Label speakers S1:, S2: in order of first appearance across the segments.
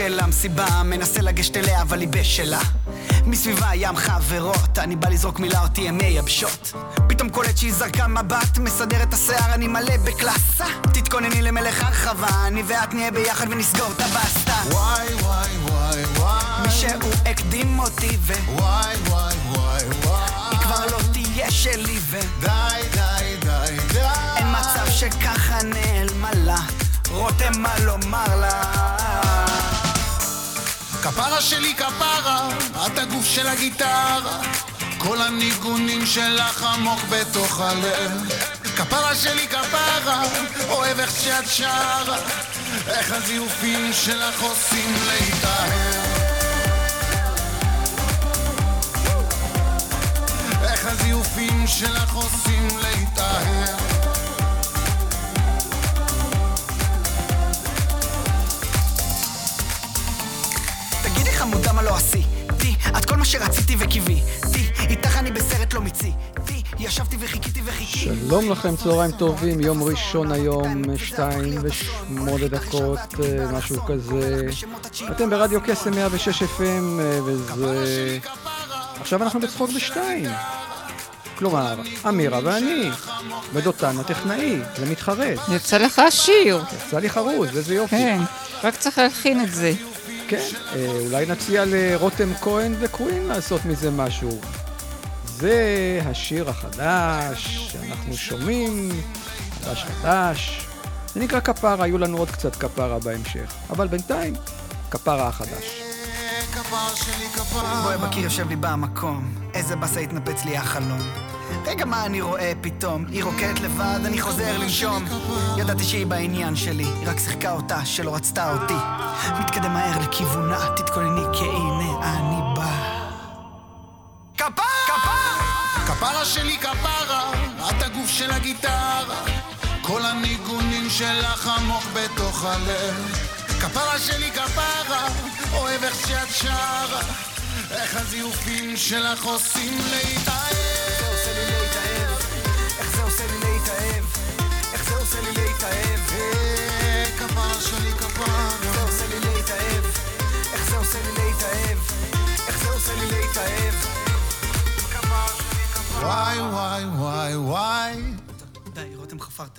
S1: של המסיבה, מנסה לגשת אליה אבל היא בשלה. מסביבה ים חברות, אני בא לזרוק מילה אותי ימי יבשות פתאום קולט שהיא זרקה מבט, מסדר את השיער, אני מלא בקלאסה. תתכונני למלך הרחבה, אני ואת נהיה ביחד ונסגור את הבסטה.
S2: וואי וואי וואי וואי.
S1: מישהו הקדים אותי ו...
S2: וואי וואי וואי וואי.
S1: היא כבר לא תהיה שלי ו...
S2: די די די די.
S1: אין מצב שככה נעלמה לה. רותם מה לומר לה
S2: כפרה שלי כפרה, את הגוף של הגיטרה. כל הניגונים שלך עמוק בתוך הלב. כפרה שלי כפרה, אוהב איך שאת שרה. איך הזיופים שלך עושים להתאהב. איך הזיופים שלך עושים להתאהב
S1: חמודה מה לא עשיתי את כל מה שרציתי וקיוויתי איתך אני בסרט לא מיציתי ישבתי וחיכיתי וחיכיתי
S3: שלום לכם, צהריים טובים, יום ראשון היום, שתיים ושמונה דקות, משהו כזה. אתם ברדיו קסם 106 FM, וזה... עכשיו אנחנו בצחוק בשתיים. כלומר, אמירה ואני, ודותן הטכנאי, זה מתחרט.
S4: יצא לך שיר.
S3: יצא לי חרוז, איזה יופי.
S4: כן, רק צריך להלחין את זה.
S3: כן, אולי נציע לרותם כהן וקווין לעשות מזה משהו. זה השיר החדש שאנחנו שומעים, חדש חדש. זה נקרא כפרה, היו לנו עוד קצת כפרה בהמשך. אבל בינתיים, כפרה החדש.
S1: בואי בקיר יושב לי במקום, איזה באסה התנפץ לי החלום. רגע מה אני רואה פתאום, היא רוקדת לבד, אני חוזר לנשום. ידעתי שהיא בעניין שלי, היא רק שיחקה אותה, שלא רצתה אותי. מתקדם מהר לכיוונה, תתכונני כי הנה אני בא. כפרה! כפרה!
S2: שלי כפרה, את הגוף של הגיטרה. כל הניגונים שלך עמוק בתוך הלב. כפרה שלי כפרה, אוהב איך שאת שרה. איך הזיופים שלך עושים להתאהב. שלי כפרה.
S1: איך זה עושה לי להתאהב? איך זה עושה לי להתאהב? איך זה עושה לי להתאהב?
S2: וואי וואי וואי וואי.
S1: די, רותם חפרת.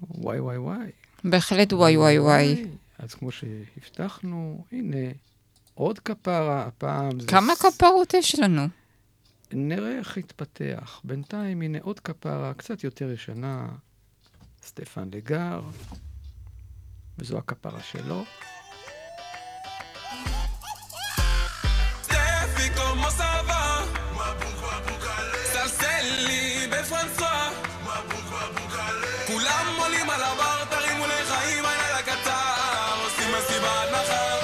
S3: וואי וואי וואי.
S4: בהחלט וואי וואי וואי.
S3: אז כמו שהבטחנו, הנה, עוד כפרה, הפעם זה...
S4: כמה כפרות יש לנו?
S3: נראה איך יתפתח. בינתיים, הנה עוד כפרה, קצת יותר ישנה, סטפן לגר, וזו הכפרה שלו.
S5: כולם עולים על הבר, תרימו לחיים, היה לקצר, עושים מסיבת מחר.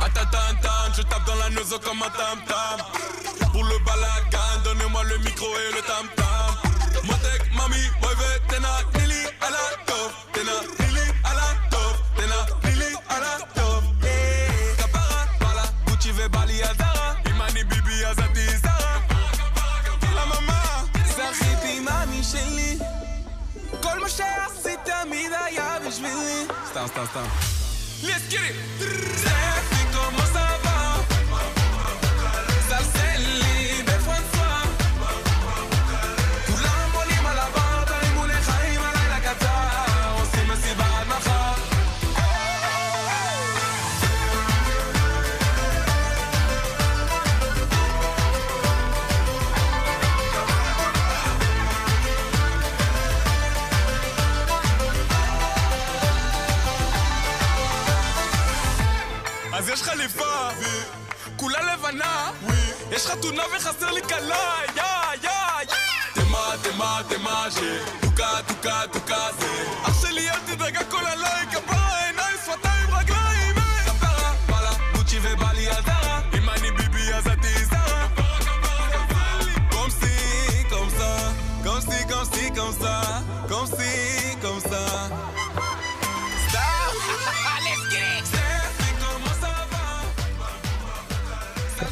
S5: Attends, attends, je tape dans la nozo comme un tam-tam. Pour le balagan, donnez-moi le micro et le tam-tam. Motek, mami, mueve, tena, nili, à בשבילי. סתם, סתם, סתם. Let's get it! יש חתונה וחסר לי כלה, יא, יא, יא. תמה, תמה, תמה, שתוקה, תוקה, תוקה, זה.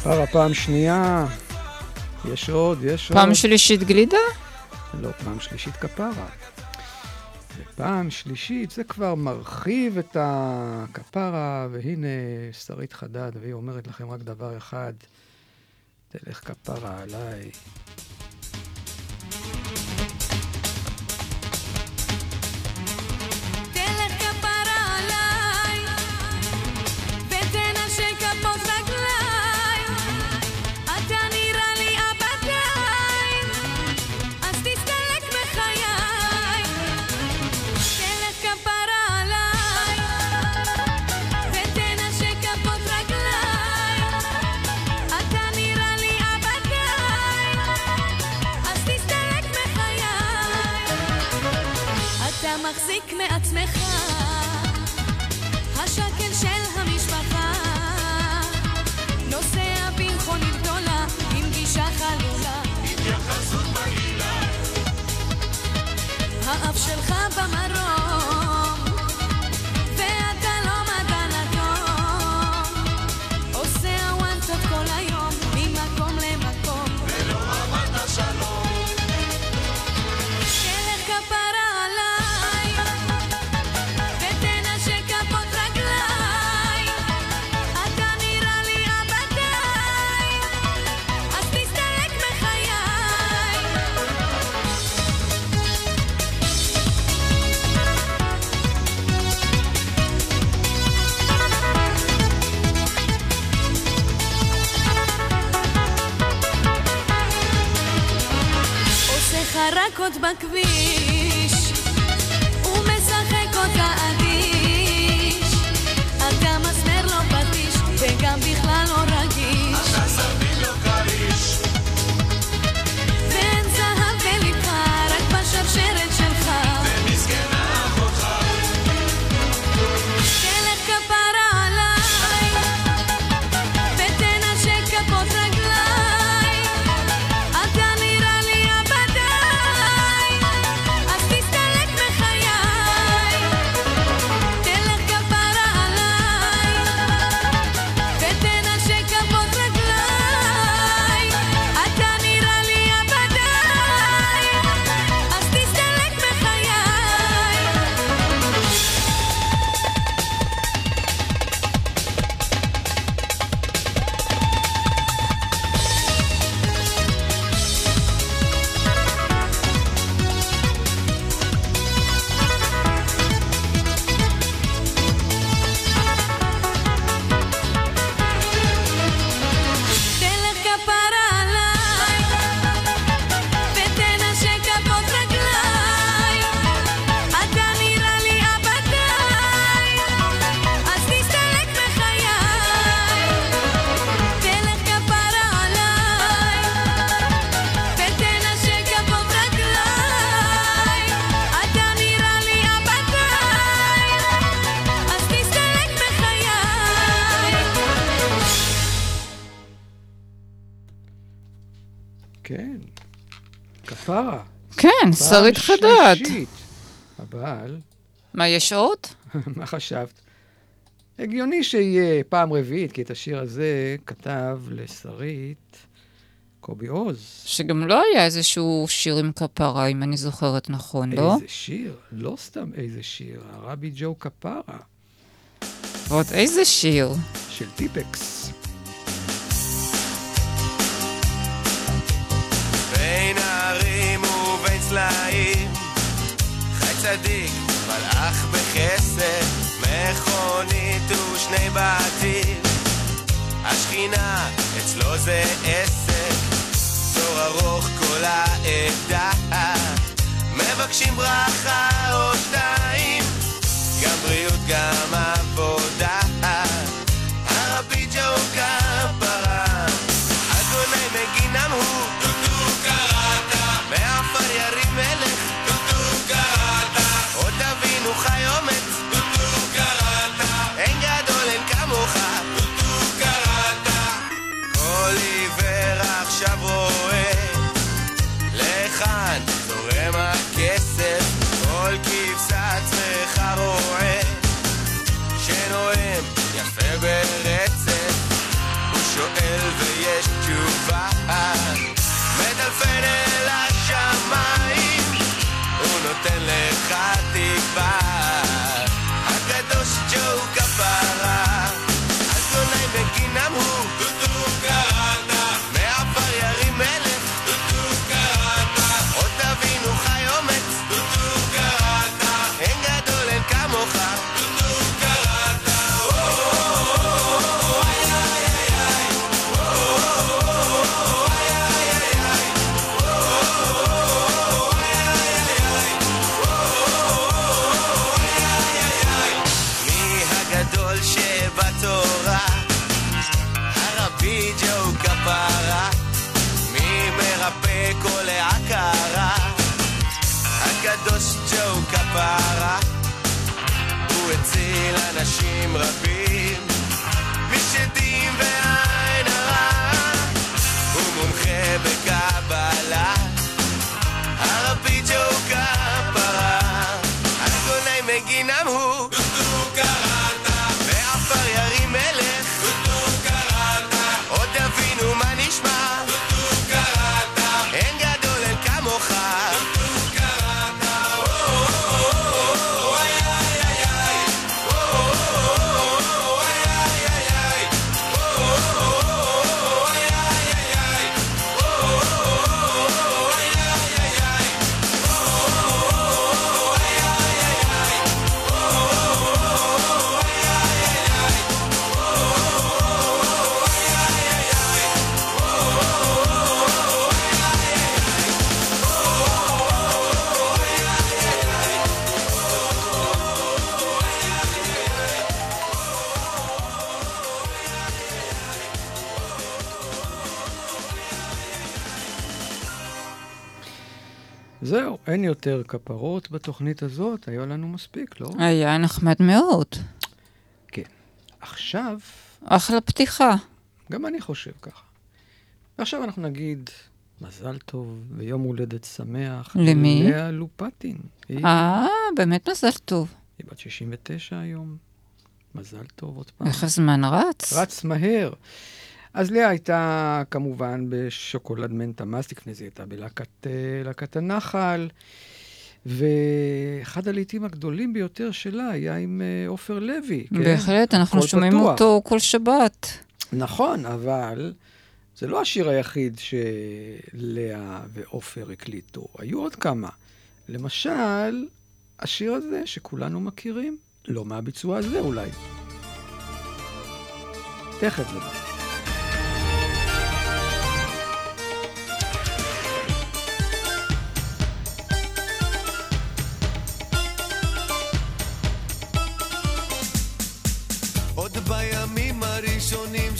S5: Va?
S3: כפרה פעם שנייה. יש עוד, יש עוד.
S4: פעם שלישית גלידה?
S3: לא, פעם שלישית כפרה. ופעם שלישית זה כבר מרחיב את הכפרה, והנה שרית חדד, והיא אומרת לכם רק דבר אחד, תלך כפרה עליי.
S6: שלך במרום,
S3: כן,
S4: שרית חדד.
S3: אבל,
S4: מה, יש עוד?
S3: מה חשבת? הגיוני שיהיה פעם רביעית, כי את השיר הזה כתב לשרית קובי עוז.
S4: שגם לא היה איזשהו שיר עם כפרה, אם אני זוכרת נכון, לא?
S3: איזה שיר, לא סתם איזה שיר, הרבי ג'ו כפרה,
S4: ועוד איזה שיר.
S3: של טיפקס.
S7: סלעים חי צדיק, מלאך בחסד מכונית ושני בתים. השכינה אצלו זה עסק. תור ארוך כל העדה. מבקשים ברכה או שתיים. גם בריאות גם עבודה אין
S3: יותר כפרות בתוכנית הזאת, היה לנו מספיק, לא?
S4: היה נחמד מאוד.
S3: כן. עכשיו,
S4: אחלה פתיחה.
S3: גם אני חושב ככה. ועכשיו אנחנו נגיד מזל טוב ויום הולדת שמח.
S4: למי?
S3: לאה לופטין.
S4: אה, באמת מזל טוב.
S3: היא בת 69 היום. מזל טוב עוד פעם.
S4: איך הזמן רץ?
S3: רץ מהר. אז לאה הייתה כמובן בשוקולד מנטה מאס, לפני זה הייתה בלהקת אה, הנחל, ואחד הלעיתים הגדולים ביותר שלה היה עם אה, עופר לוי. כן?
S4: בהחלט, אנחנו
S3: הכל
S4: שומעים
S3: פתוח.
S4: אותו כל שבת.
S3: נכון, אבל זה לא השיר היחיד שלאה ועופר הקליטו, היו עוד כמה. למשל, השיר הזה שכולנו מכירים, לא מהביצוע הזה אולי. תכף זה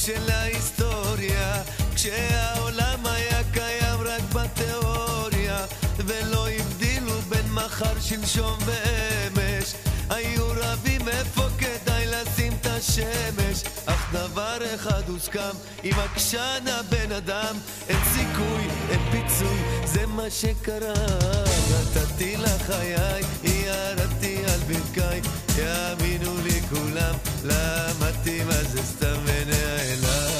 S7: של ההיסטוריה כשהעולם היה קיים רק בתיאוריה ולא הבדילו בין מחר, שלשום ואמש. היו רבים איפה כדאי לשים את השמש. אך דבר אחד הוסכם עם עקשן הבן אדם אין סיכוי, אין פיצוי, זה מה שקרה. נתתי לך חיי, ירדתי על ברכיי יאמינו לי כולם למדתי מה זה סתם ונעלבתי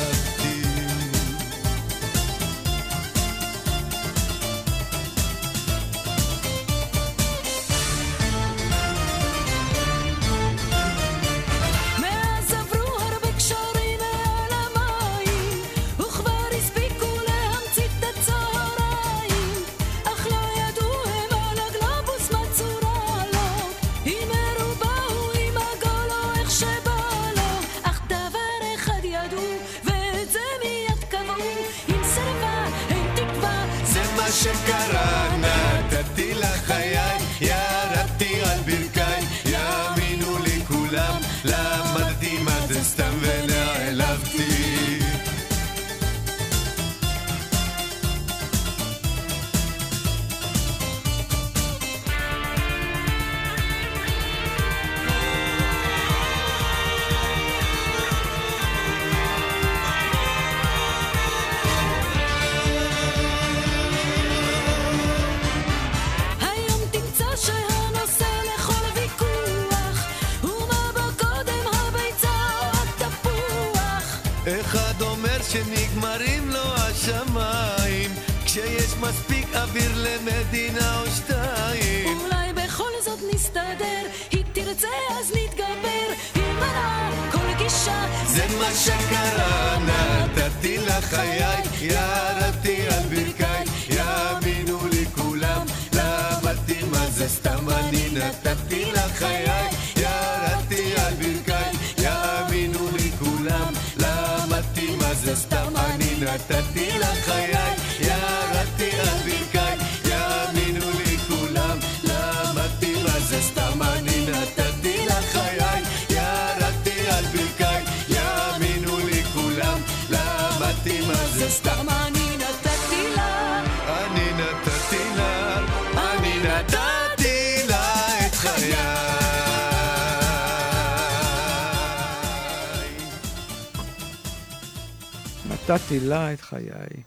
S7: מספיק אוויר למדינה או שתיים.
S8: אולי בכל זאת נסתדר היא תרצה אז נתגבר. היא מנעה כל גישה
S7: זה מה שקרה, נתתי לך חיי, ירדתי על ברכיי, יאמינו לי כולם, למדתי מה זה סתם אני נתתי לך חיי, ירדתי על ברכיי, יאמינו לי כולם, למדתי מה זה סתם אני נתתי לך חיי, נתתי
S8: לה
S3: את חיי.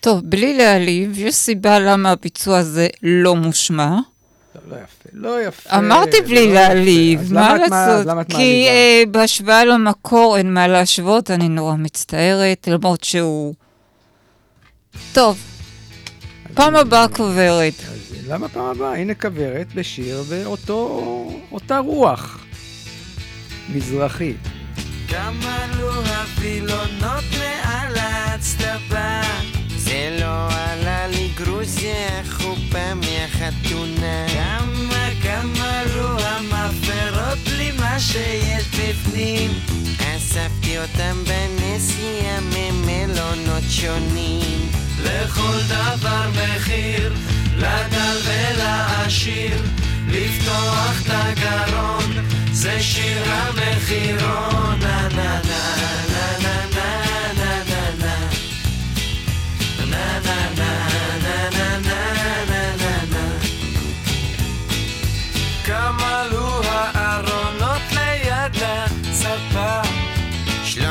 S4: טוב, בלי להעליב, יש סיבה למה הביצוע הזה לא מושמע.
S3: לא, לא יפה, לא יפה.
S4: אמרתי
S3: לא
S4: בלי
S3: יפה.
S4: להעליב, מה לעשות? כי? אה, בהשוואה למקור אין מה להשוות, אני נורא מצטערת, למרות שהוא... טוב, פעם הבאה כוברת.
S3: אז למה פעם הבאה? הנה כוורת בשיר באותה רוח. מזרחית.
S9: כמה עלו הווילונות מעל האצטבה זה לא עלה לי גרוזיה חופה מהחתונה. כמה כמה עלו המאפרות בלי מה שיש בפנים. אספתי אותם בנסיעה ממלונות שונים.
S10: לכל דבר מחיר, לדל ולעשיר, לפתוח את הגרון, זה שיר המחירון, נה נה נה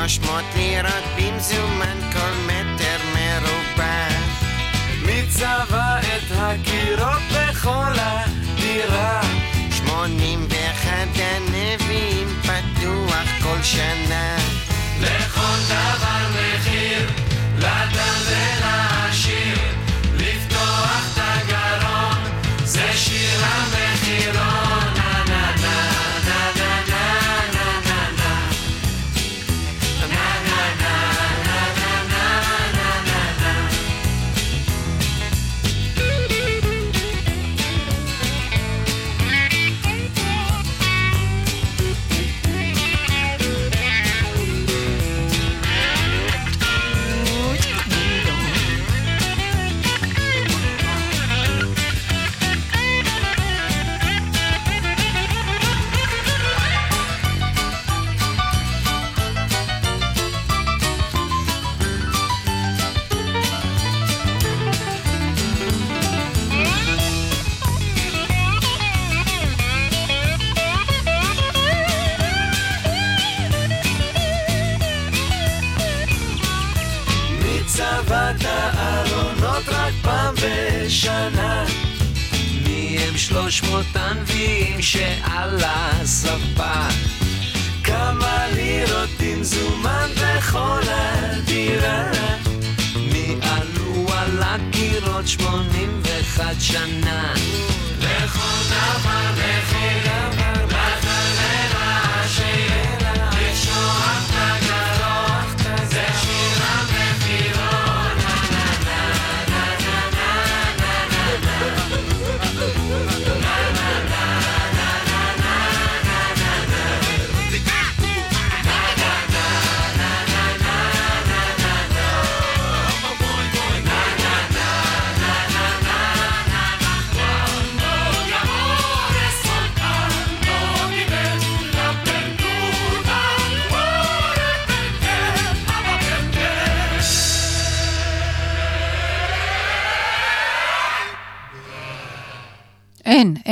S9: 300 לירות במזומן כל מטר מרובע.
S10: מי צבע את הקירות בכל הדירה?
S9: 81 הנביאים פתוח כל שנה.
S10: לכל דבר מחיר, לדם ולעם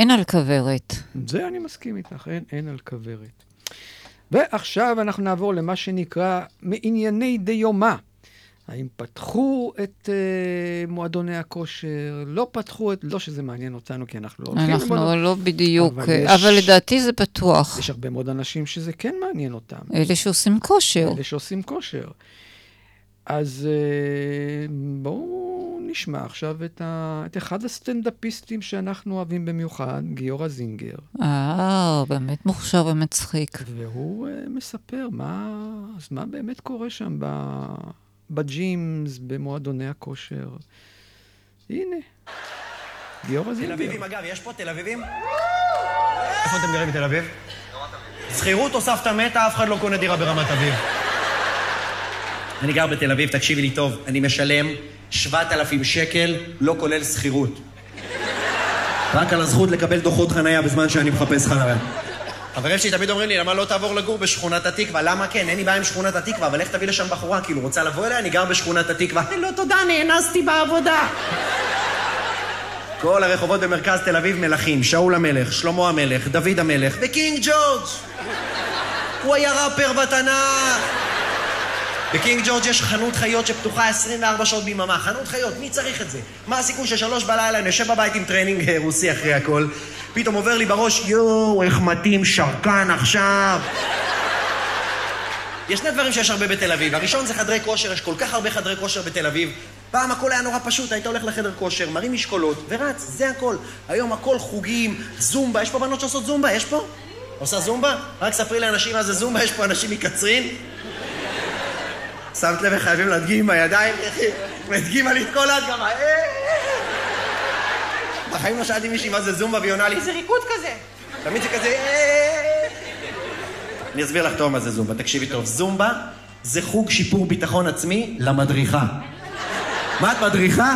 S4: אין, על כוורת.
S3: זה אני מסכים איתך, אין, אין על כוורת. ועכשיו אנחנו נעבור למה שנקרא מענייני דיומא. האם פתחו את uh, מועדוני הכושר, לא פתחו את... לא שזה מעניין אותנו, כי אנחנו לא הולכים
S4: אנחנו
S3: למועדון-
S4: לא בדיוק,
S3: אבל יש-
S4: אבל לדעתי זה פתוח.
S3: יש הרבה מאוד אנשים שזה כן מעניין אותם.
S4: אלה שעושים כושר.
S3: אלה שעושים כושר. אז אה, בואו נשמע עכשיו את, ה... את אחד הסטנדאפיסטים שאנחנו אוהבים במיוחד, גיורא זינגר.
S4: אה, באמת מוכשר ומצחיק.
S3: והוא uh, מספר מה, אז מה באמת קורה שם ב, בג'ימס, במועדוני הכושר. הנה, גיורא
S11: תל
S3: זינגר.
S11: אביבים, אגב, יש פה תל אביבים? איפה אתם גרים בתל אביב? שכירות או סבתא מתה, אף אחד לא קונה דירה ברמת אביב. אני גר בתל אביב, תקשיבי לי טוב, אני משלם 7,000 שקל, לא כולל שכירות. רק על הזכות לקבל דוחות חנייה בזמן שאני מחפש חניה. חברים שלי תמיד אומרים לי, למה לא תעבור לגור בשכונת התקווה? למה כן? אין לי בעיה עם שכונת התקווה, אבל איך תביא לשם בחורה? כאילו, רוצה לבוא אליה? אני גר בשכונת התקווה. לא, תודה, נאנסתי בעבודה. כל הרחובות במרכז תל אביב מלכים, שאול המלך, שלמה המלך, דוד המלך וקינג ג'ורג'. הוא היה ראפר בתנ"ך. בקינג ג'ורג' יש חנות חיות שפתוחה 24 שעות ביממה. חנות חיות, מי צריך את זה? מה הסיכוי ששלוש בלילה אני יושב בבית עם טרנינג אה, רוסי אחרי הכל, פתאום עובר לי בראש, יואו, איך מתאים שרקן עכשיו. יש שני דברים שיש הרבה בתל אביב. הראשון זה חדרי כושר, יש כל כך הרבה חדרי כושר בתל אביב. פעם הכל היה נורא פשוט, היית הולך לחדר כושר, מרים משקולות, ורץ, זה הכל. היום הכל חוגים, זומבה, יש פה בנות שעושות זומבה? יש פה? עושה זומבה? רק ספרי לאנשים מה זה זומבה, יש פה אנשים מקצרין. שמת לב איך חייבים להדגים עם הידיים? הדגימה לי את כל ההדגמה. אה. בחיים לא שאלתי מישהי מה זה זומבה והיא עונה לי, זה ריקוד כזה. תמיד זה כזה... "אה." אני אסביר לך טוב מה זה זומבה, תקשיבי טוב. זומבה זה חוג שיפור ביטחון עצמי למדריכה. מה את מדריכה?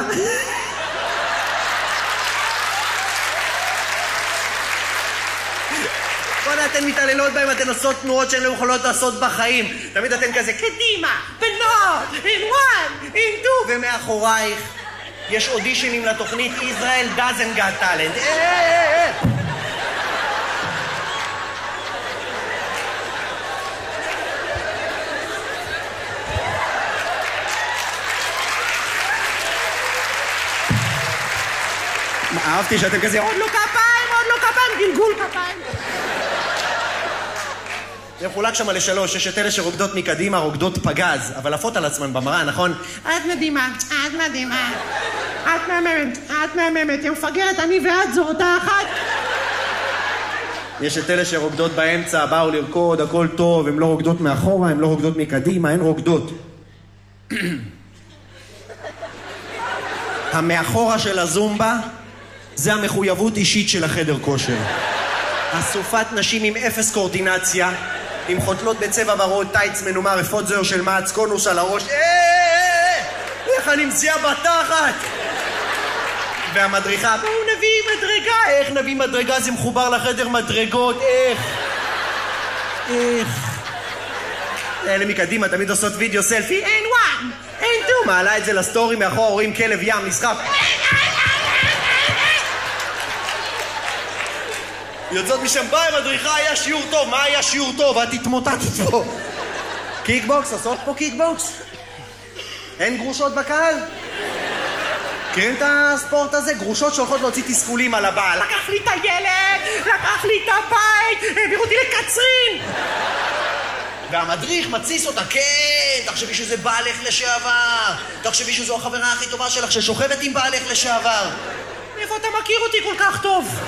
S11: בוא'נה, אתן מתעללות בהם, אתן עושות תנועות שהן לא יכולות לעשות בחיים. תמיד אתן כזה, קדימה, בנות, in one, in two, ומאחורייך יש אודישנים לתוכנית Israel doesn't got talent. אה, אה, אה. אהבתי שאתם כזה, עוד לא כפיים, עוד לא כפיים, גלגול כפיים. זה מחולק שם לשלוש, יש את אלה שרוקדות מקדימה, רוקדות פגז, אבל עפות על עצמן במראה, נכון?
S12: את מדהימה, את מדהימה. את מהממת, את מהממת. יא מפגרת, אני ואת זו אותה אחת.
S11: יש את אלה שרוקדות באמצע, באו לרקוד, הכל טוב, הן לא רוקדות מאחורה, הן לא רוקדות מקדימה, הן רוקדות. המאחורה של הזומבה זה המחויבות אישית של החדר כושר. אסופת נשים עם אפס קואורדינציה, עם חותלות בצבע ורוד, טייץ מנומר, אפוד זוהר של מעץ, קונוס על הראש. אה, אה, אה, איך אני מציעה בתחת? והמדריכה, בואו נביא מדרגה. איך נביא מדרגה? זה מחובר לחדר מדרגות, איך? איך? אלה מקדימה תמיד עושות וידאו סלפי, אין וואן, אין טו. מעלה את זה לסטורי, מאחור רואים כלב ים נסחף. יוצאות משם, ביי מדריכה, היה שיעור טוב, מה היה שיעור טוב? את התמוטטת פה. קיקבוקס, עושות פה קיקבוקס? אין גרושות בקהל? מכירים את הספורט הזה? גרושות שהולכות להוציא תסכולים על הבעל. לקח לי את הילד, לקח לי את הבית, העבירו אותי לקצרין! והמדריך מתסיס אותה, כן, תחשבי שזה בעלך לשעבר, תחשבי שזו החברה הכי טובה שלך ששוכבת עם בעלך לשעבר. מאיפה אתה מכיר אותי כל כך טוב?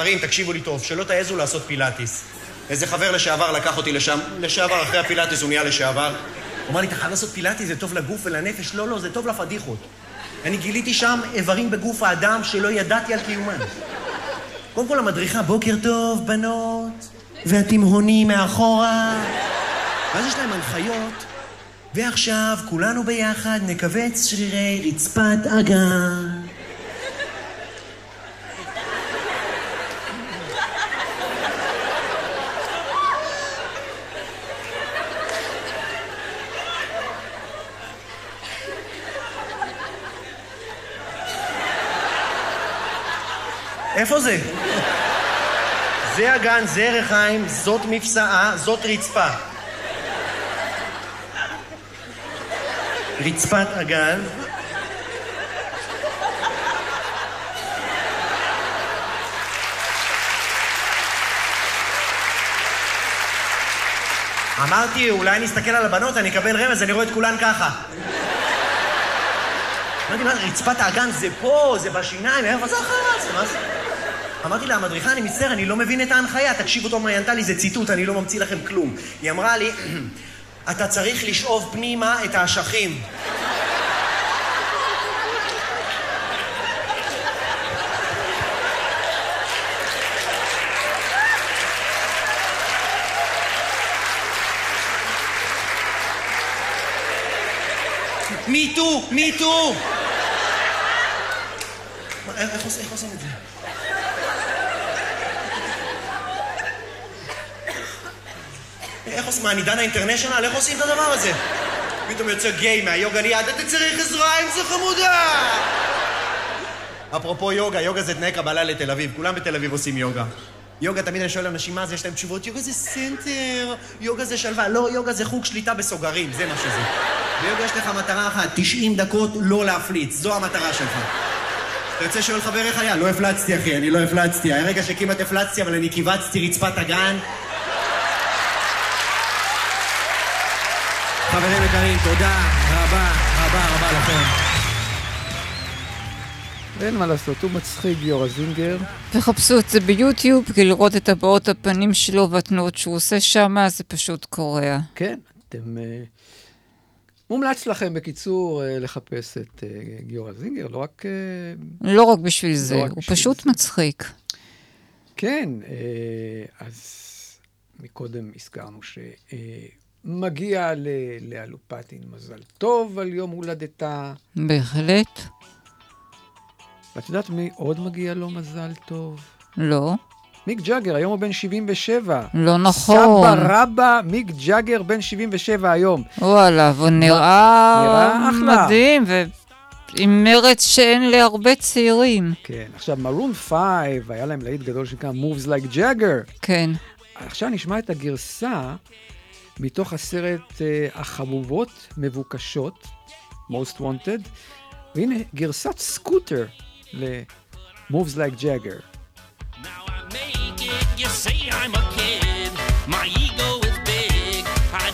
S11: מרים, תקשיבו לי טוב, שלא תעזו לעשות פילאטיס. איזה חבר לשעבר לקח אותי לשם, לשעבר, אחרי הפילאטיס הוא נהיה לשעבר. הוא אמר לי, אתה חייב לעשות פילאטיס, זה טוב לגוף ולנפש. לא, לא, זה טוב לפדיחות. אני גיליתי שם איברים בגוף האדם שלא ידעתי על קיומן. קודם כל המדריכה, בוקר טוב, בנות, והתימהונים מאחורה. ואז יש להם הנחיות, ועכשיו כולנו ביחד נכווץ שרירי רצפת אגן. איפה זה? זה אגן, זה ריחיים, זאת מפסעה, זאת רצפה. רצפת אגן. אמרתי, אולי אני אסתכל על הבנות, אני אקבל רמז, אני רואה את כולן ככה. אמרתי, מה, רצפת האגן זה פה, זה בשיניים, איפה זה אחר מה זה? אמרתי לה, המדריכה, אני מצטער, אני לא מבין את ההנחיה, תקשיבו טוב מה היא ענתה לי, זה ציטוט, אני לא ממציא לכם כלום. היא אמרה לי, אתה צריך לשאוב פנימה את האשכים. me too, me too! איך עושים את זה? איך עושים? מה, אני דנה אינטרנשיונל? איך עושים את הדבר הזה? פתאום יוצא גיי מהיוגה ליד, אתה צריך עזרה עם זה חמודה! אפרופו יוגה, יוגה זה תנאי קבלה לתל אביב, כולם בתל אביב עושים יוגה. יוגה, תמיד אני שואל אנשים מה זה, יש להם תשובות, יוגה זה center, יוגה זה שלווה. לא, יוגה זה חוג שליטה בסוגרים, זה מה שזה. ביוגה יש לך מטרה אחת, 90 דקות לא להפליץ, זו המטרה שלך. אתה יוצא שואל חבר איך היה? לא הפלצתי, אחי, אני לא הפלצתי. היה רגע שכמעט הפלצתי, אבל אני קיבצתי רצפת הגן. חברים יקרים, תודה רבה רבה רבה לכם.
S3: אין מה לעשות, הוא מצחיק, גיורא זינגר.
S4: תחפשו את זה ביוטיוב, כדי לראות את הבעות הפנים שלו והתנועות שהוא עושה שם, זה פשוט קורע.
S3: כן, אתם... אה, מומלץ לכם, בקיצור, אה, לחפש את אה, גיורא זינגר, לא רק... אה,
S4: לא רק בשביל זה,
S3: רק
S4: הוא
S3: בשביל
S4: פשוט מצחיק.
S3: כן, אה, אז מקודם הזכרנו שמגיע ללאה לופטין מזל טוב על יום הולדתה.
S4: בהחלט.
S3: ואת יודעת מי עוד מגיע לו מזל טוב?
S4: לא.
S3: מיק ג'אגר, היום הוא בן 77.
S4: לא נכון.
S3: סבא רבא, מיק ג'אגר, בן 77 היום.
S4: וואלה, והוא נראה
S3: נראה אחלה.
S4: מדהים, ועם מרץ שאין להרבה צעירים.
S3: כן, עכשיו מרון 5, היה להם להיט גדול שנקרא Moves Like Jagger.
S4: כן.
S3: עכשיו נשמע את הגרסה מתוך הסרט uh, החבובות מבוקשות, Most Wanted, והנה גרסת סקוטר ל-Moves Like Jagger.
S13: Big, I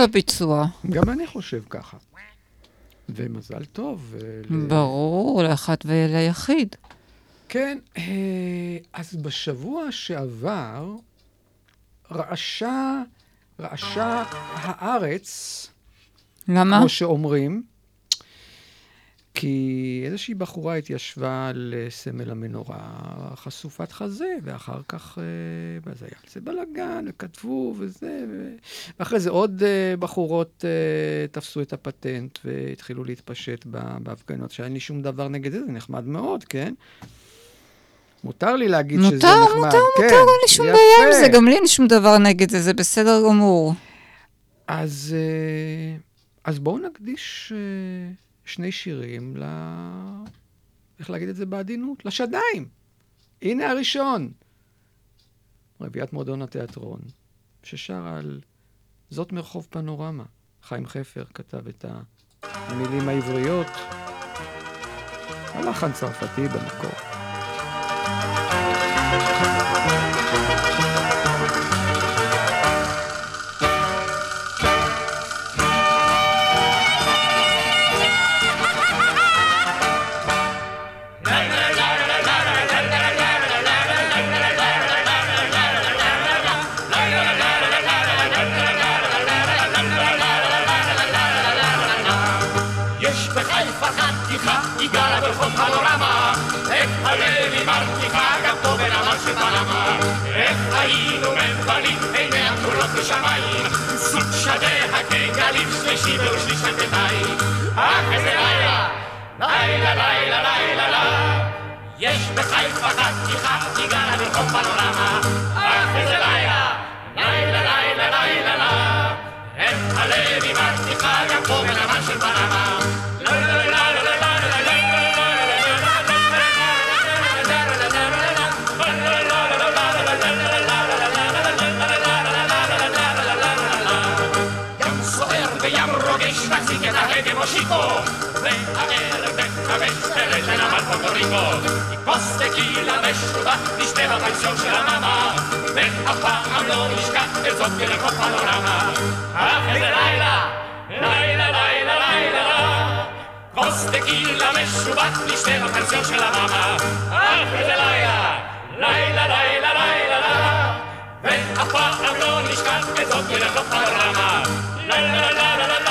S4: אחלה ביצוע.
S3: גם אני חושב ככה. ומזל טוב. אה, ל-
S4: ברור, לאחת וליחיד.
S3: כן, אה, אז בשבוע שעבר רעשה, רעשה הארץ,
S4: למה?
S3: כמו שאומרים, כי איזושהי בחורה התיישבה על אה, סמל המנורה חשופת חזה, ואחר כך, אה, ואז היה על זה בלאגן, וכתבו וזה, ו... ואחרי זה עוד אה, בחורות אה, תפסו את הפטנט והתחילו להתפשט בהפגנות, שאין לי שום דבר נגד זה, זה נחמד מאוד, כן? מותר לי להגיד שזה
S4: מותר,
S3: נחמד.
S4: מותר,
S3: כן,
S4: מותר, אין לי שום. בעיה עם זה, גם לי אין שום דבר נגד זה, זה בסדר גמור.
S3: אז, אה, אז בואו נקדיש אה, שני שירים ל... איך להגיד את זה בעדינות? לשדיים. הנה הראשון. רביעיית מועדון התיאטרון, ששר על זאת מרחוב פנורמה. חיים חפר כתב את המילים העבריות. הלחן צרפתי במקור.
S14: סליחה, גם פה בין אמר שבלמה. איך היינו מבלים, עיני הבחורות לשמיים, סוג שדה הגלגלים, שלישי ושליש עד אך איזה לילה, לילה, לילה, לילה, לילה. יש בחיפה חתיכה, תיגע לרחוב פנורמה, אך איזה לילה, לילה, לילה, לילה, לילה. את הלב עם התיכה, גם פה בין אמר שבלמה. chico. Ven a ver, ven a ver, ven a amar Puerto Rico. Y pos tequila de chuda, ni te la canción se la mama. Ven a Pablo Lisca, el top tiene con panorama. Aje de Laila, Laila, Laila, Laila, la. Pos tequila de chuda, ni te la canción se la mama. Aje de Laila, Laila, Laila, Laila, la. Ven a Pablo Lisca, el top
S3: tiene con panorama. La, la, la, la, la, la.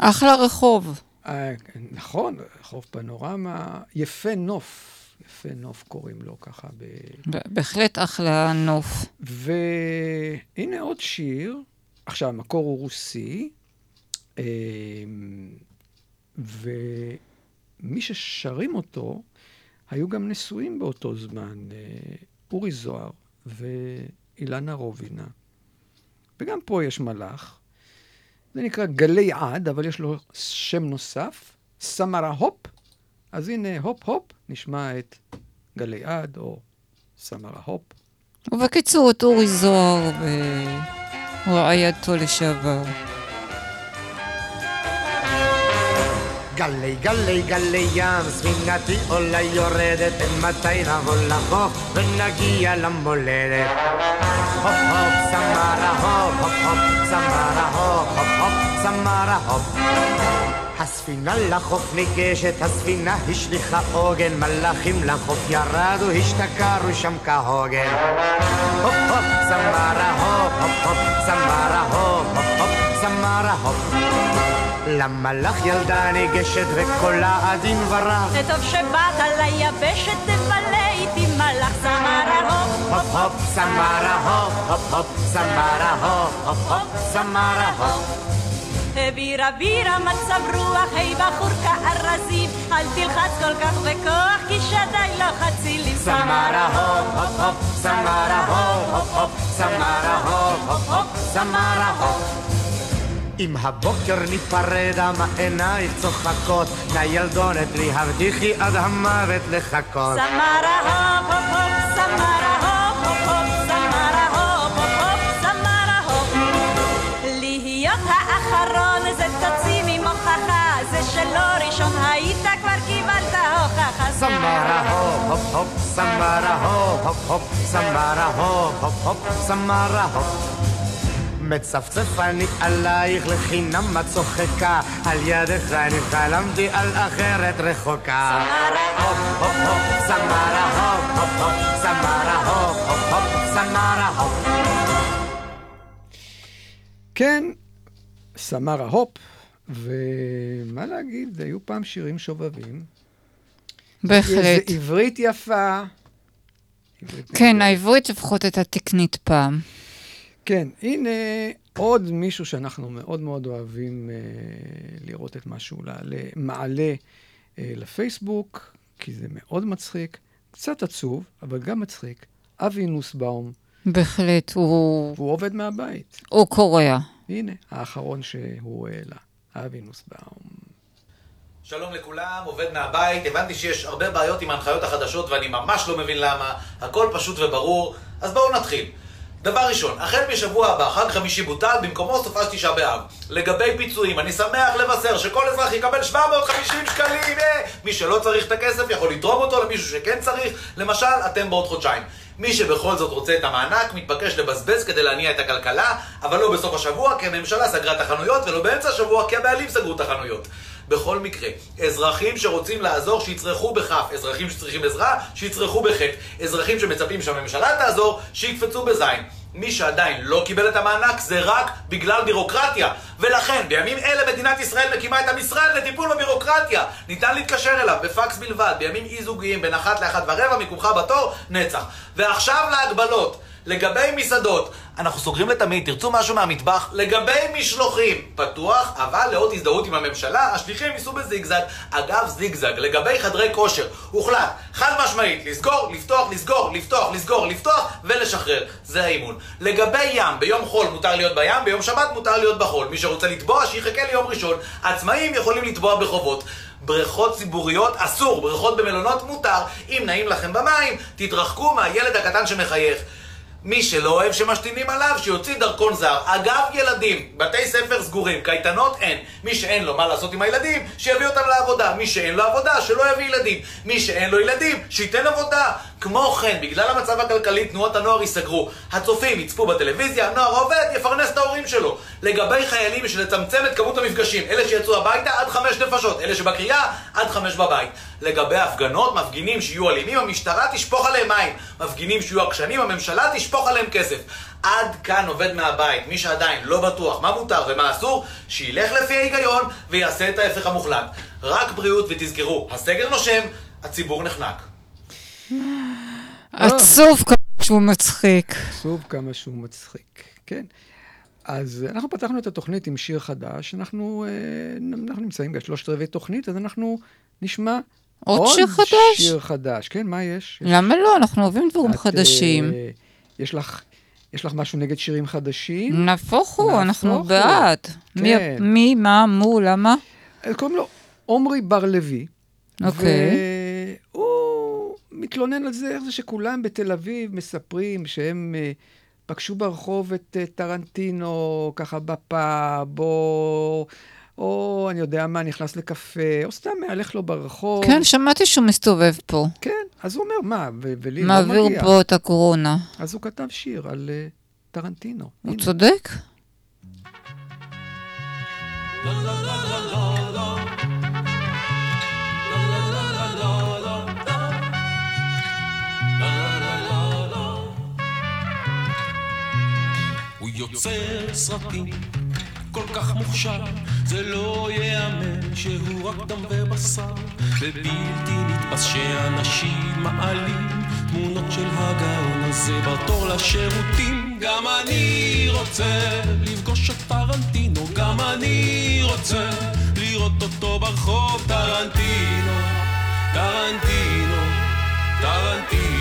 S4: אחלה רחוב.
S3: אה, נכון, רחוב פנורמה, יפה נוף, יפה נוף קוראים לו ככה. ב...
S4: בהחלט אחלה נוף.
S3: והנה עוד שיר, עכשיו, המקור הוא רוסי, אה, ומי ששרים אותו, היו גם נשואים באותו זמן, אה, אורי זוהר ואילנה רובינה. וגם פה יש מלאך. זה נקרא גלי עד, אבל יש לו שם נוסף, סמרה הופ. אז הנה, הופ הופ, נשמע את גלי עד או סמרה הופ.
S4: ובקיצור, את אורי זוהר ורעייתו לשעבר.
S15: גלי גלי גלי ים, ספינתי עולה יורדת, מתי נבוא לחוף ונגיע למולדת. הופ הופ סמרה הופ הופ הופ סמרה הופ הופ הופ סמרה הופ הספינה לחוף ניגשת, הספינה השליכה עוגן, מלאכים לחוף ירדו, השתכרו שם כהוגן. הופ הופ סמרה הופ הופ הופ סמרה הופ הופ הופ סמרה הופ למלאך ילדה ניגשת וקולה עדין ורב
S8: טוב שבאת ליבשת, תבלה איתי מלאך סמרה הופ
S15: הופ הופ סמרה הופ הופ הופ סמרה הופ הופ הופ סמרה הופ
S8: בירה בירה מצב רוח, היי בחור כארזים, אל תלחץ כל כך בכוח, כי שדי לא חצילים.
S15: סמרה הופ הופ הופ סמרה הופ הופ הופ סמרה הופ הופ הופ סמרה הופ אם הבוקר ניפרד, אמה עינייך צוחקות, נא ילדונת לי הבטיחי עד המוות לחכות.
S8: סמרה הופ הופ הופ, סמרה הופ הופ הופ, סמרה הופ הופ הופ, סמרה הופ. להיות האחרון זה תוציא ממוכחה, זה שלא ראשון היית כבר קיבלת הוכחה.
S15: סמרה הופ הופ הופ סמרה הופ הופ הופ סמרה הופ הופ הופ סמרה הופ מצפצף אני עלייך לחינם את צוחקה על ידך אני חלמתי על אחרת רחוקה הופ הופ הופ סמרה הופ הופ הופ סמרה הופ הופ הופ סמרה הופ
S3: כן, סמרה הופ, ומה להגיד, היו פעם שירים שובבים.
S4: בהחלט.
S3: עברית יפה.
S4: כן, העברית לפחות הייתה תקנית פעם.
S3: כן, הנה עוד מישהו שאנחנו מאוד מאוד אוהבים אה, לראות את מה שהוא מעלה, מעלה אה, לפייסבוק, כי זה מאוד מצחיק, קצת עצוב, אבל גם מצחיק. אבי נוסבאום,
S4: בהחלט, הוא...
S3: הוא עובד מהבית.
S4: הוא קורע.
S3: הנה, האחרון שהוא העלה, אבי נוסבאום.
S16: שלום לכולם, עובד מהבית, הבנתי שיש הרבה בעיות עם ההנחיות החדשות ואני ממש לא מבין למה, הכל פשוט וברור, אז בואו נתחיל. דבר ראשון, החל משבוע הבא, חג חמישי בוטל, במקומו סופש תשעה באב. לגבי פיצויים, אני שמח לבשר שכל אזרח יקבל 750 שקלים, אה! מי שלא צריך את הכסף יכול לתרום אותו למישהו שכן צריך, למשל, אתם בעוד חודשיים. מי שבכל זאת רוצה את המענק, מתבקש לבזבז כדי להניע את הכלכלה, אבל לא בסוף השבוע, כי הממשלה סגרה את החנויות, ולא באמצע השבוע, כי הבעלים סגרו את החנויות. בכל מקרה, אזרחים שרוצים לעזור, שיצרכו בכף. אזרחים שצריכים עזרה, שיצרכו בחטא. אזרחים שמצפים שהממשלה תעזור, שיקפצו בזין. מי שעדיין לא קיבל את המענק זה רק בגלל בירוקרטיה. ולכן, בימים אלה מדינת ישראל מקימה את המשרד לטיפול בבירוקרטיה. ניתן להתקשר אליו בפקס בלבד, בימים אי זוגיים, בין אחת לאחת ורבע, מיקומך בתור, נצח. ועכשיו להגבלות. לגבי מסעדות, אנחנו סוגרים לתמיד, תרצו משהו מהמטבח? לגבי משלוחים, פתוח, אבל לאות הזדהות עם הממשלה, השליחים ייסעו בזיגזג. אגב, זיגזג, לגבי חדרי כושר, הוחלט, חד משמעית, לסגור, לפתוח, לסגור, לפתוח, לסגור, לפתוח, ולשחרר. זה האימון. לגבי ים, ביום חול מותר להיות בים, ביום שבת מותר להיות בחול. מי שרוצה לתבוע, שיחכה ליום ראשון. עצמאים יכולים לתבוע בחובות. בריכות ציבוריות אסור, בריכות במלונות מותר. אם נעים לכם במים, תתרחקו מהילד הקטן שמחייך. מי שלא אוהב שמשתינים עליו, שיוציא דרכון זר. אגב, ילדים, בתי ספר סגורים, קייטנות אין. מי שאין לו מה לעשות עם הילדים, שיביא אותם לעבודה. מי שאין לו עבודה, שלא יביא ילדים. מי שאין לו ילדים, שייתן עבודה. כמו כן, בגלל המצב הכלכלי, תנועות הנוער ייסגרו. הצופים יצפו בטלוויזיה, הנוער העובד יפרנס את ההורים שלו. לגבי חיילים, יש לצמצם את כמות המפגשים. אלה שיצאו הביתה, עד חמש נפשות. אלה שבקריאה, עד חמש בבית. לגבי הפגנות, מפגינים שיהיו אלימים, המשטרה תשפוך עליהם מים. מפגינים שיהיו עקשנים, הממשלה תשפוך עליהם כסף. עד כאן עובד מהבית. מי שעדיין לא בטוח מה מותר ומה אסור, שילך לפי ההיגיון ויעשה את ההפך המוחלט. רק בריאות ותזכרו, הסגר נושם, הציבור נחנק.
S4: עצוב כמה שהוא מצחיק.
S3: עצוב כמה שהוא מצחיק, כן. אז אנחנו פתחנו את התוכנית עם שיר חדש, אנחנו, אה, אנחנו נמצאים בשלושת רבעי תוכנית, אז אנחנו נשמע
S4: עוד שיר חדש?
S3: שיר חדש, כן, מה יש?
S4: למה לא? אנחנו אוהבים דברים
S3: את,
S4: חדשים.
S3: אה, יש לך, יש לך משהו נגד שירים חדשים?
S4: נהפוך הוא, אנחנו
S3: הוא.
S4: בעד. מי-
S3: כן.
S4: מי, מה, מו, למה?
S3: אה, קוראים לו עומרי בר-לוי.
S4: אוקיי.
S3: והוא מתלונן על זה, איך זה שכולם בתל אביב מספרים שהם אה, פגשו ברחוב את אה, טרנטינו, ככה בפאב, או, או אני יודע מה, נכנס לקפה, או סתם מהלך לו ברחוב.
S4: כן, שמעתי שהוא מסתובב פה.
S3: כן, אז הוא אומר, מה, ולי לא מגיע.
S4: מעביר פה את הקורונה.
S3: אז הוא כתב שיר על אה, טרנטינו.
S4: הוא צודק.
S5: הוא יוצר סרטים כל כך מוכשר, זה לא ייאמן שהוא רק דם ובשר, ובלתי נתפס שאנשים מעלים תמונות של הגאון הזה בתור לשירותים. גם אני רוצה לפגוש את טרנטינו, גם אני רוצה לראות אותו ברחוב טרנטינו, טרנטינו, טרנטינו.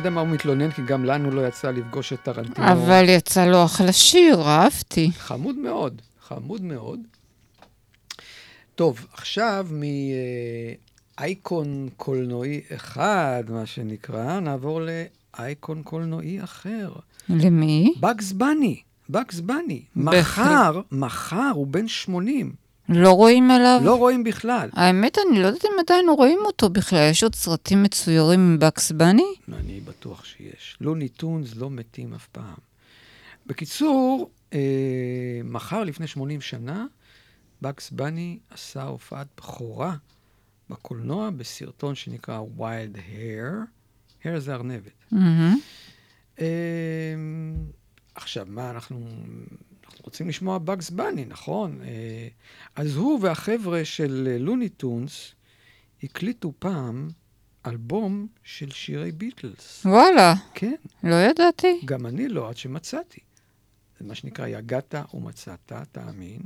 S3: יודע מה הוא מתלונן, כי גם לנו לא יצא לפגוש את טרנטינו.
S4: אבל יצא לו אחלה שיר, אהבתי.
S3: חמוד מאוד, חמוד מאוד. טוב, עכשיו מאייקון קולנועי אחד, מה שנקרא, נעבור לאייקון קולנועי אחר.
S4: למי?
S3: בגס בני, בגס בני. מחר, מחר הוא בן 80.
S4: לא רואים עליו?
S3: לא רואים בכלל.
S4: האמת, אני לא יודעת אם עדיין רואים אותו בכלל. יש עוד סרטים מצוירים עם בקס בני?
S3: אני בטוח שיש. לוני טונס לא מתים אף פעם. בקיצור, אה, מחר לפני 80 שנה, בקס בני עשה הופעת בכורה בקולנוע בסרטון שנקרא Wild Hair. hair זה ארנבת.
S4: מהמם.
S3: אה, עכשיו, מה אנחנו... רוצים לשמוע בגס בני, נכון? אה, אז הוא והחבר'ה של אה, לוני טונס הקליטו פעם אלבום של שירי ביטלס.
S4: וואלה.
S3: כן.
S4: לא ידעתי.
S3: גם אני לא, עד שמצאתי. זה מה שנקרא יגעת ומצאת, תאמין.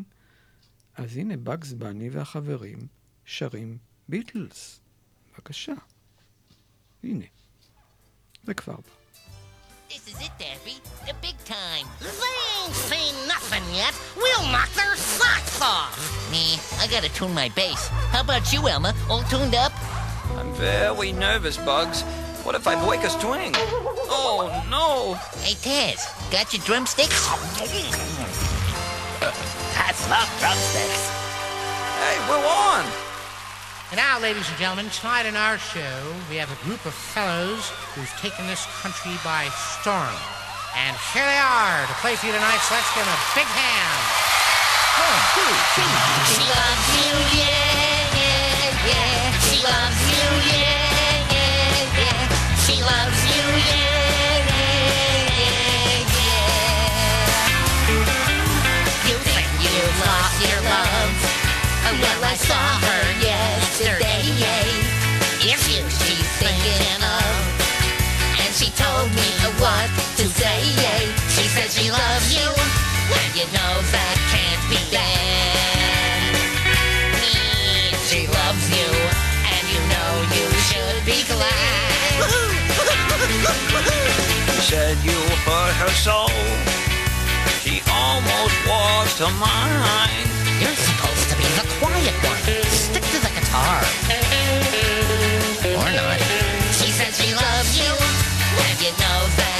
S3: אז הנה בגס בני והחברים שרים ביטלס. בבקשה. הנה. זה כבר בא.
S17: This is it, Daffy. The big time. They ain't seen nothing yet. We'll knock their socks off. Me, I gotta tune my bass. How about you, Elma? All tuned up?
S18: I'm very nervous, Bugs. What if I break a string? Oh, no.
S17: Hey, Taz, got your drumsticks? Uh, That's not drumsticks.
S18: Hey, we're on.
S12: And now, ladies and gentlemen, tonight in our show, we have a group of fellows who've taken this country by storm. And here they are to play for you tonight, so let's give them a big hand. One, two, three.
S17: She loves you, yeah, yeah, yeah. She loves you, She said she loves you, and you know that can't be bad. She loves you, and you know you should be glad.
S18: Said you hurt her so. She almost was to mine.
S17: You're supposed to be the quiet one. Stick to the guitar. Or not. She says she loves you, and you know that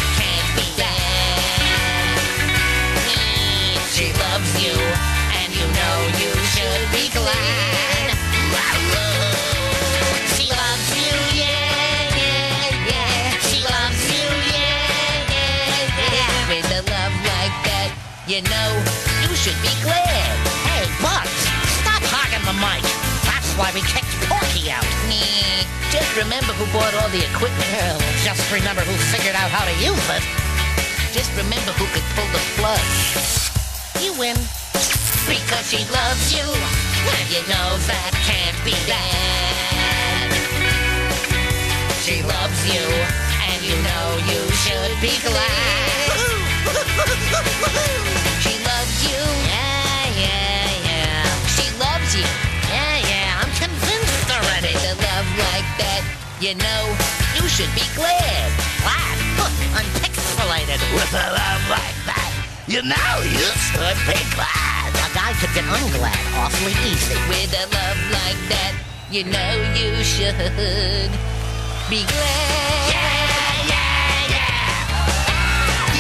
S17: should be glad. She loves you, yeah, yeah, yeah. She loves you, yeah, yeah, yeah. With a love like that, you know you should be glad. Hey, Bugs, stop hogging the mic. That's why we kicked Porky out. Just remember who bought all the equipment. Well, just remember who figured out how to use it. Just remember who could pull the plug. You win because she loves you. You know that can't be bad. She loves you, and you know you should be glad. she loves you. Yeah, yeah, yeah. She loves you. Yeah, yeah. I'm convinced already that love like that, you know, you should be glad. Glad. unpixelated with a love like that. You know, you should be glad. Guy could get unglad awfully easy. With a love like that, you know you should be glad. Yeah, yeah, yeah.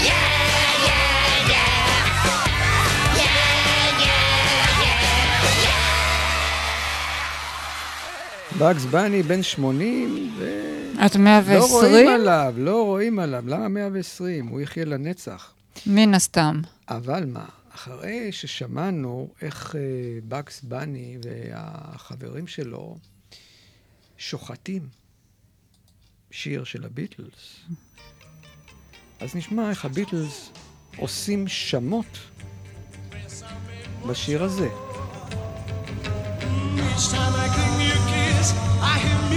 S17: Yeah, yeah, yeah. Yeah, yeah, yeah.
S3: בגס בני בן 80, ו...
S4: את 120?
S3: לא רואים עליו, לא רואים עליו. למה 120? הוא יחיה לנצח.
S4: מן הסתם.
S3: אבל מה, אחרי ששמענו איך אה, בגס בני והחברים שלו שוחטים שיר של הביטלס, אז נשמע איך הביטלס עושים שמות בשיר הזה.
S8: Each time I give you a kiss, I hear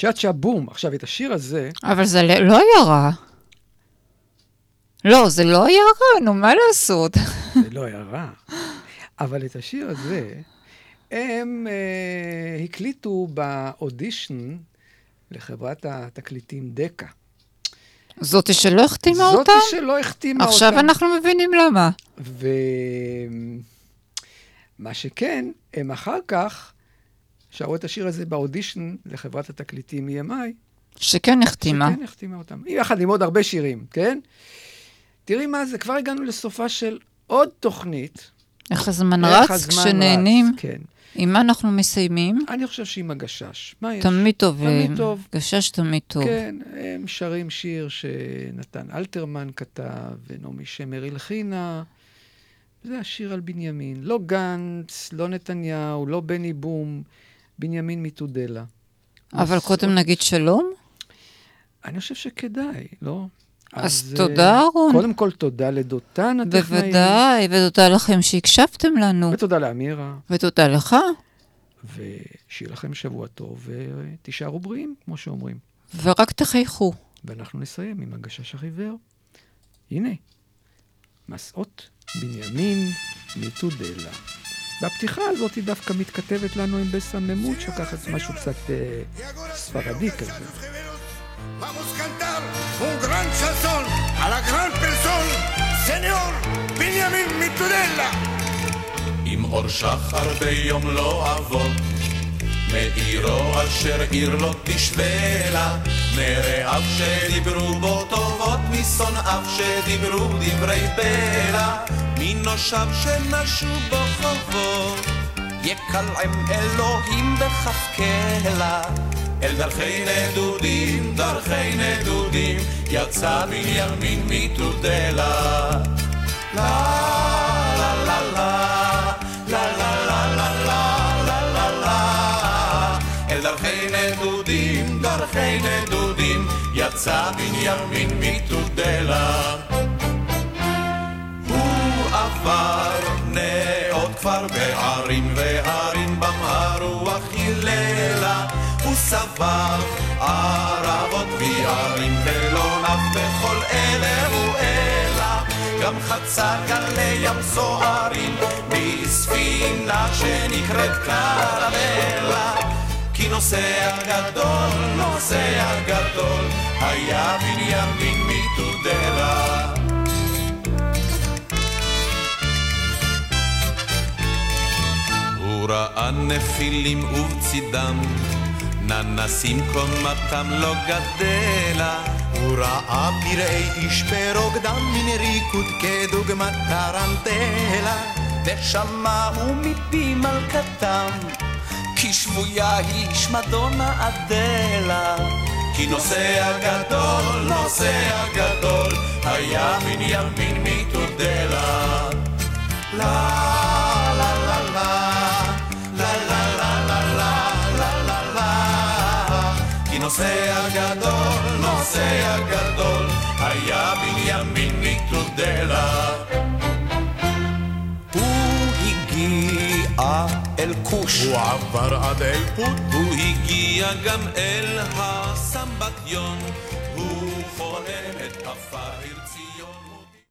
S3: צ'ה צ'ה בום. עכשיו, את השיר הזה,
S4: אבל זה לא היה רע. לא, זה לא היה רע, נו, מה לעשות?
S3: זה לא היה רע, אבל את השיר הזה, הם אה, הקליטו באודישן לחברת התקליטים דקה.
S4: זאתי שלא החתימה
S3: זאתי
S4: אותם?
S3: שלא החתימה
S4: עכשיו
S3: אותם.
S4: אנחנו מבינים למה.
S3: ומה שכן, הם אחר כך שרו את השיר הזה באודישן לחברת התקליטים EMI.
S4: שכן החתימה.
S3: שכן החתימה אותם. יחד עם עוד הרבה שירים, כן? תראי מה זה, כבר הגענו לסופה של עוד תוכנית.
S4: איך הזמן
S3: איך
S4: רץ
S3: הזמן
S4: כשנהנים?
S3: רץ, כן.
S4: עם מה אנחנו מסיימים?
S3: אני חושב שעם הגשש. מה יש?
S4: תמיד טוב.
S3: תמיד
S4: אה,
S3: טוב.
S4: גשש תמיד טוב.
S3: כן, הם שרים שיר שנתן אלתרמן כתב, ונעמי שמר הלחינה. זה השיר על בנימין. לא גנץ, לא נתניהו, לא בני בום, בנימין מתודלה.
S4: אבל קודם נגיד שלום?
S3: אני חושב שכדאי, לא?
S4: אז
S3: אה,
S4: תודה, אהרון.
S3: קודם כל, תודה לדותן הטכנאי.
S4: בוודאי, ותודה לכם שהקשבתם לנו.
S3: ותודה לאמירה.
S4: ותודה לך.
S3: ושיהיה לכם שבוע טוב, ותישארו בריאים, כמו שאומרים.
S4: ורק תחייכו.
S3: ואנחנו נסיים עם הגשש החיוור. הנה, מסעות בנימין מתודלה. והפתיחה הזאת היא דווקא מתכתבת לנו עם בסממות, שלוקחת משהו קצת אה, ספרדי כזה.
S2: Vamos
S19: עם אור שחר ביום לא אבוא, מעירו אשר עיר לא תשווה לה, מרעיו שדיברו בו טובות, משונאיו שדיברו דברי בלע. מנושיו שנשו בו חובות, יקלעם אלוהים בכף קלע. אל דרכי נדודים, דרכי נדודים, יצא בנימין מתודלה. לה לה לה לה לה לה לה לה לה לה לה לה אל דרכי נדודים, דרכי נדודים, יצא בנימין מתודלה. סבב ערבות ויערים ולא נף בכל אלה הוא אלא גם חצה גלי ים סוערים בספינה שנקראת קרמלה כי נוסע גדול, נוסע גדול היה בנימין מתודלה. הוא ראה נפילים ובצידם ננסים קומתם לא גדלה
S20: הוא ראה פראי איש ברוקדם מן ריקוד כדוגמת טרנטלה
S19: ושמעו מפי מלכתם כי שבויה היא שמדונה אדלה כי נוסע גדול, נוסע גדול היה בנימין מתודלה לה לה כי נוסע גדול, נוסע גדול היה בנימין מתודלה הוא הגיע אל כוש.
S20: הוא עבר עד אל פוט.
S19: הוא הגיע גם אל הסמבטיון